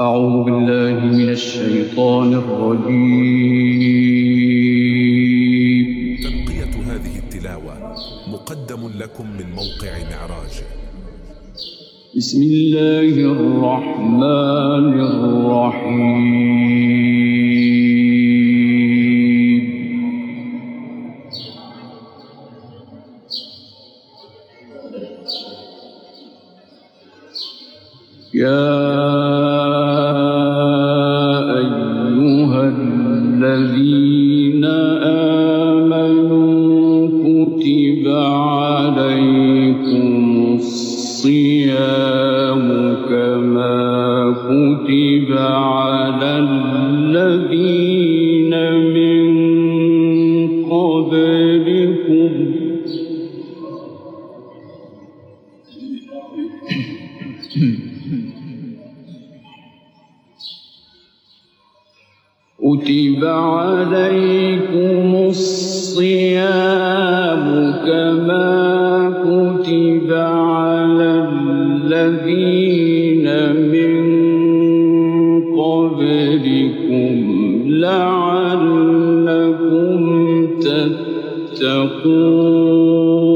أعوذ بالله من الشيطان الرجيم. تنقية هذه التلاوة مقدم لكم من موقع معراج. بسم الله الرحمن الرحيم. الصيام كما كتب على الذين من قبلكم. كتب عليكم الصيام تتقون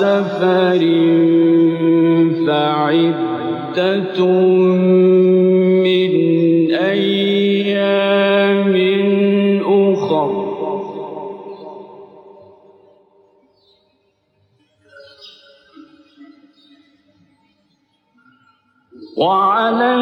سفر فعدة من أيام أخر. وعلى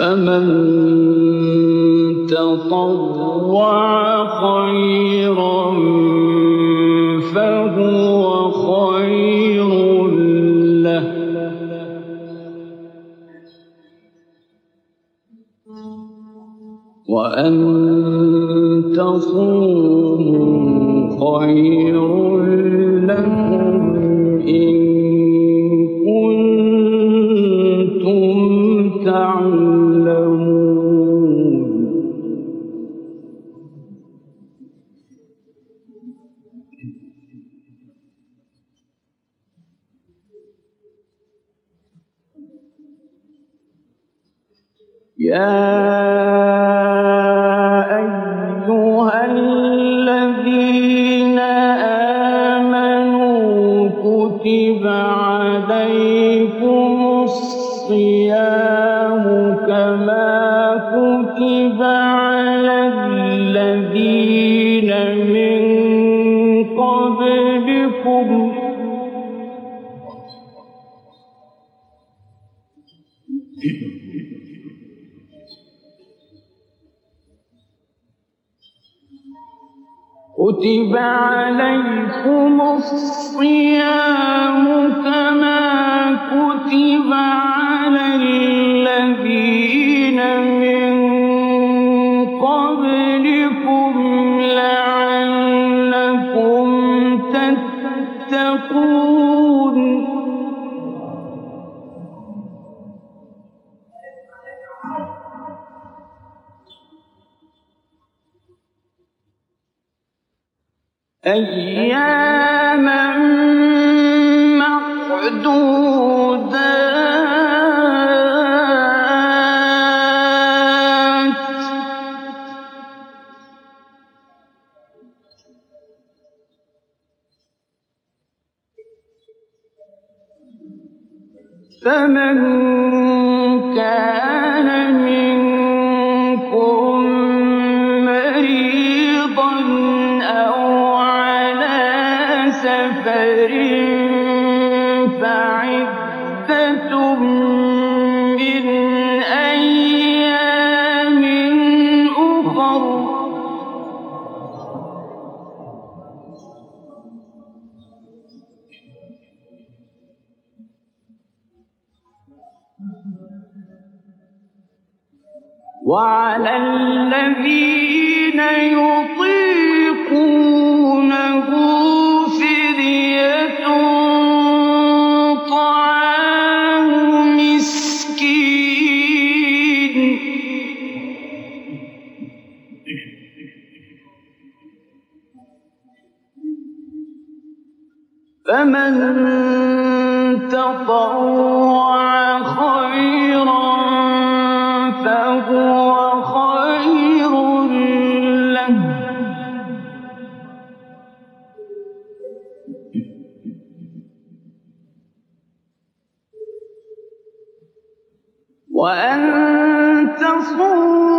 فمن تطوع خيرا فهو خير له. وأن تصوموا خير Yeah. كتب عليكم الصيام فمن كان منكم وعلى الذين يطيقونه وأن تصوموا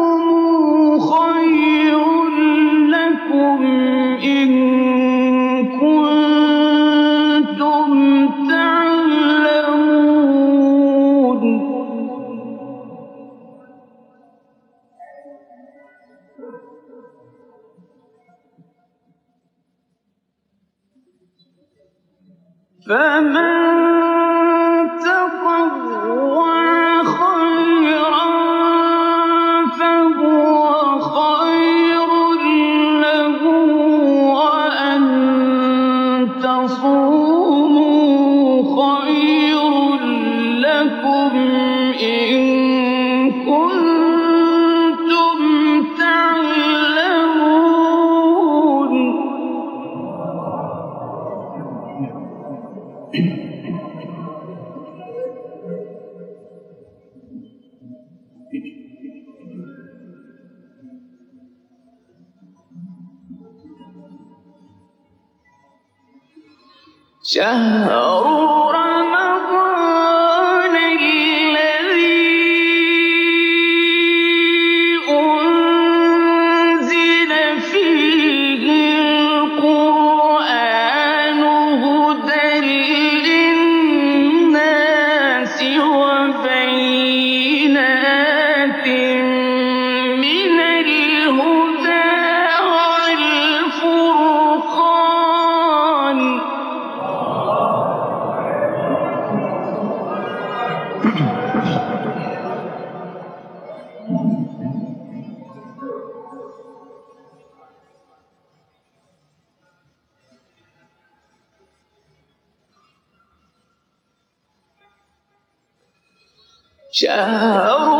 شهر شهر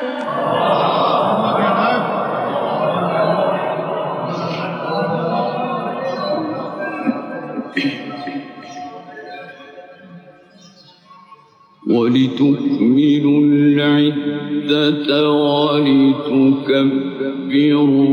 ولتكملوا العدة ولتكبروا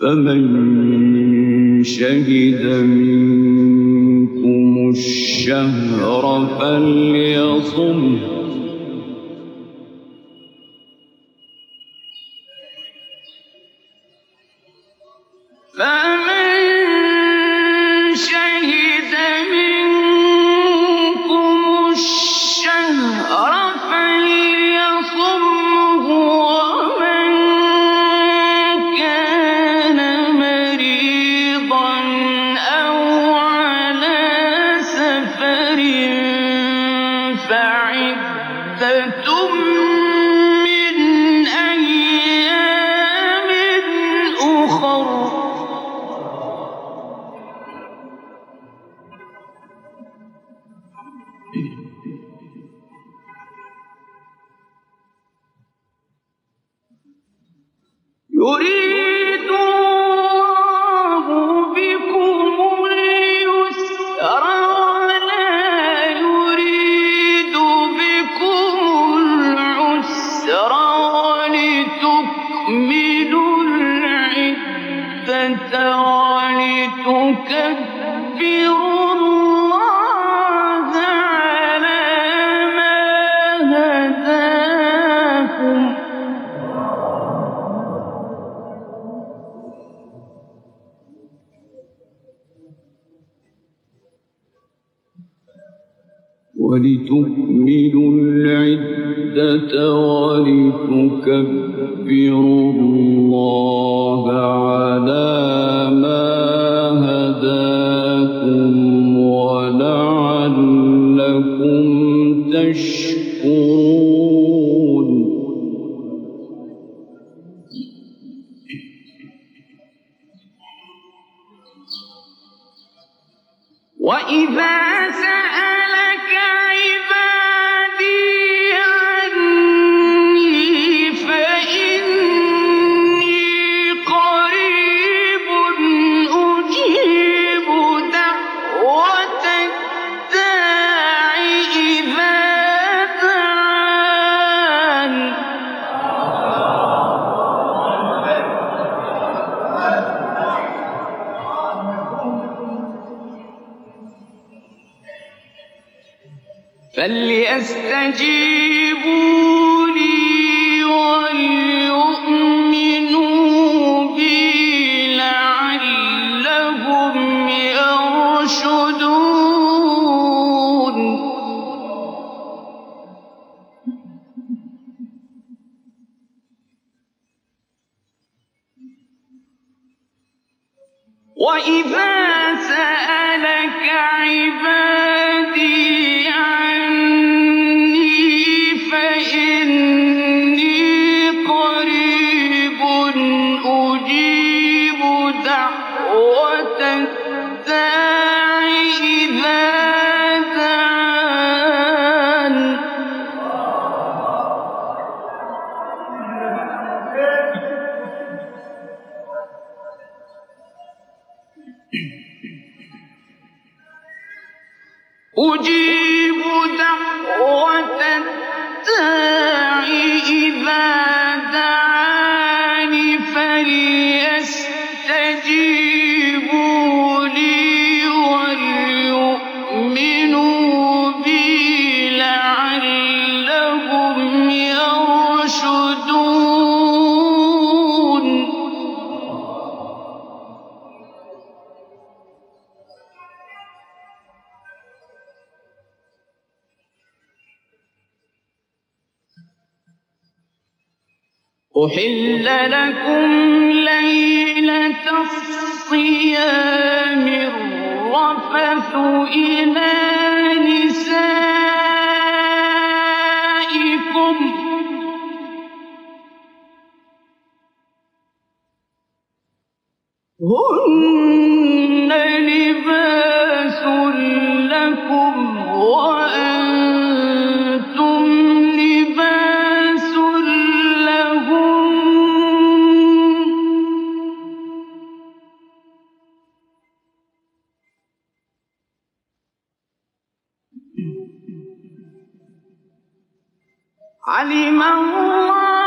فمن شهد منكم الشهر فليصمه. ولتكملوا العدة ولتكبروا الله وإذا سألك عبادي وإذا سألك عبادي 无尽 أحل لكم ليلة الصيام الرفث إلى علم الله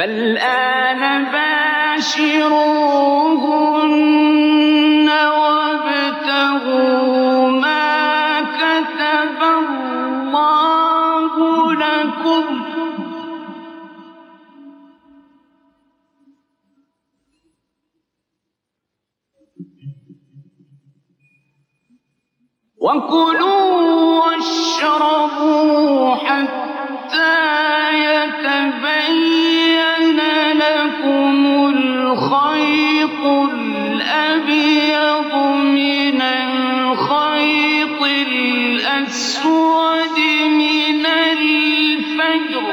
فالآن باشروهن وابتغوا ما كتب الله لكم. وكلوا واشربوا حتى يتبين الخيط الأبيض من الخيط الأسود من الفجر.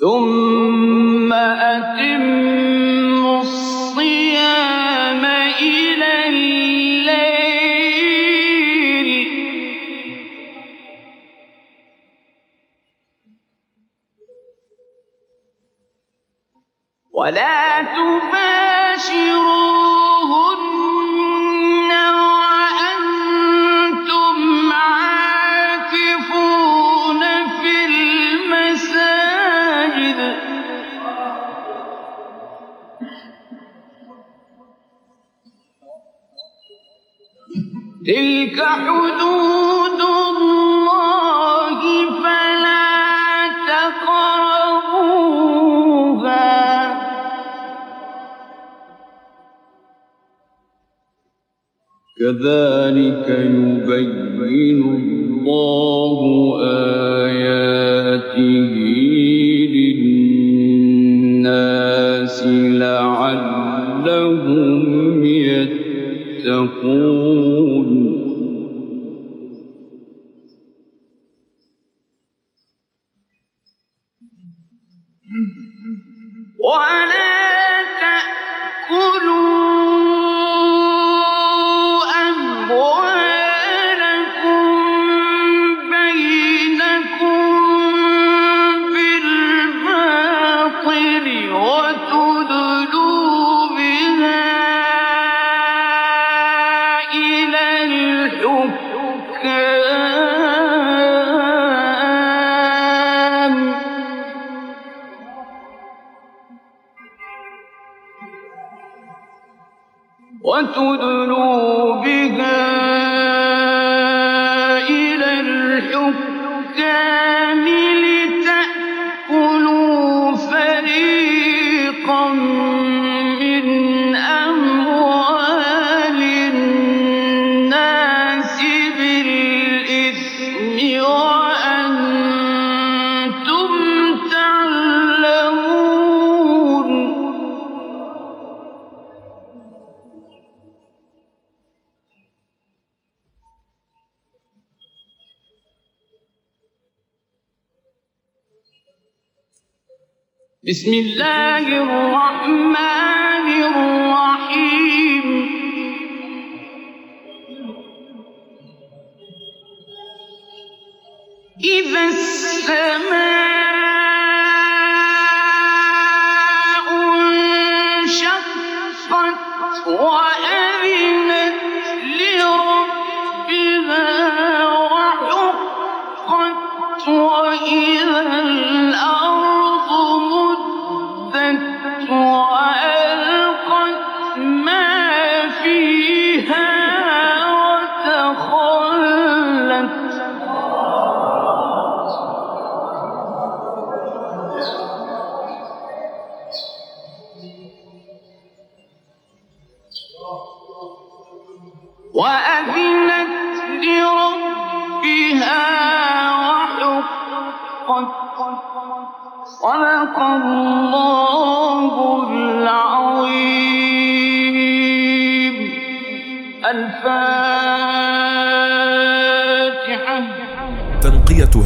ثم ولا تباشروهن وأنتم عاكفون في المساجد. تلك حدود كذلك يبين الله آياته للناس لعلهم يتقون. ولا وتدلوا بسم الله الرحمن الرحيم. إذا السماء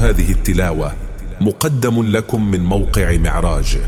هذه التلاوة مقدم لكم من موقع معراج.